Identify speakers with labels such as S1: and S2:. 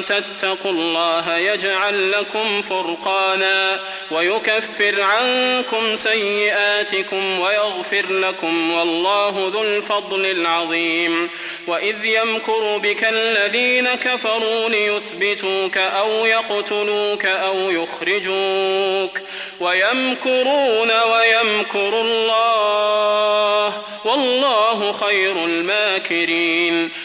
S1: تتقوا الله يجعل لكم فرقانا ويكفر عنكم سيئاتكم ويغفر لكم والله ذو الفضل العظيم. وإذ يمكر بك الذين كفروا ليثبتوك أو يقتلوك أو يخرجوك. ويمكرون ويمكر الله والله خير الماكرين.